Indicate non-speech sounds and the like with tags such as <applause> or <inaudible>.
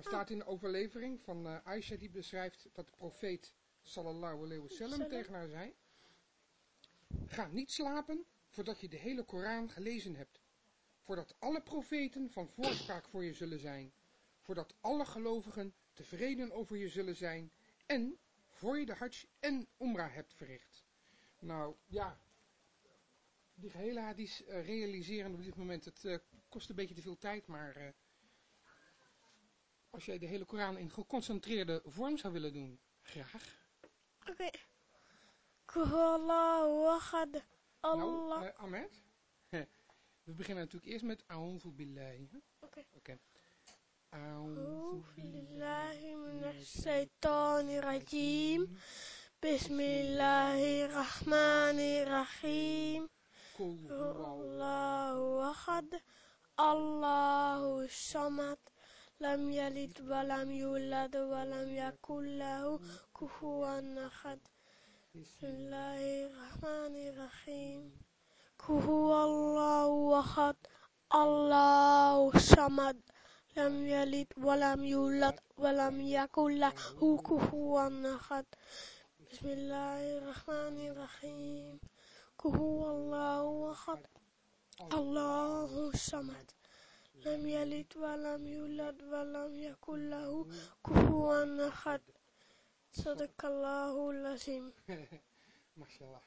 Er staat in de overlevering van uh, Aisha die beschrijft dat de profeet sallallahu alayhi wasallam tegen haar zei. Ga niet slapen voordat je de hele Koran gelezen hebt. Voordat alle profeten van voorspraak voor je zullen zijn. Voordat alle gelovigen tevreden over je zullen zijn. En voor je de hajj en umrah hebt verricht. Nou ja, die gehele hadith uh, realiseren op dit moment, het uh, kost een beetje te veel tijd, maar als jij de hele Koran in geconcentreerde vorm zou willen doen, graag. Oké. Okay. Allahu ahad. Allah. Nou, uh, Ahmed. <laughs> We beginnen natuurlijk eerst met A'udhu billahi. Oké. Okay. Oké. أعوذ بالله من الشيطان الرجيم بسم الله الرحمن الرحيم قل هو الله أحد الله الصمد لم يلد ولم يولد ولم يكن له كفوا أحد. بسم الله الرحمن الرحيم. هو الله أحد الله الصمد. لم يلد ولم يولد ولم يكن له كفوا أحد. بسم الله الرحمن الرحيم. هو الله أحد الله الصمد. لم يلد ولم يولد ولم يكن له كفوا أحد. صدق الله العظيم. <laughs> ما شاء الله.